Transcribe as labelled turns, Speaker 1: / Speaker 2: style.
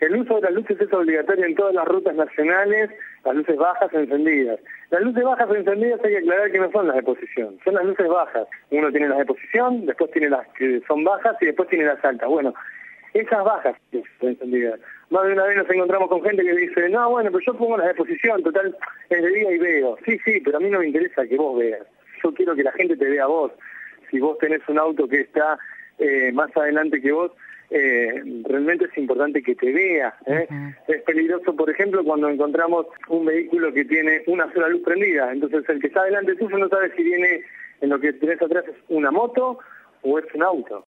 Speaker 1: El uso de las luces es obligatorio en todas las rutas nacionales, las luces bajas encendidas. Las luces bajas encendidas hay que aclarar que no son las de posición, son las luces bajas. Uno tiene las de posición, después tiene las que son bajas y después tiene las altas. Bueno, esas bajas encendidas. Más de una vez nos encontramos con gente que dice, no, bueno, pero yo pongo las de posición, total, es de día y veo. Sí, sí, pero a mí no me interesa que vos veas. Yo quiero que la gente te vea a vos. Si vos tenés un auto que está eh, más adelante que vos, eh, realmente es importante que te vea. ¿eh? Es peligroso, por ejemplo, cuando encontramos un vehículo que tiene una sola luz prendida. Entonces el que está delante tuyo no sabe si viene en lo que tenés atrás es una moto o es un auto.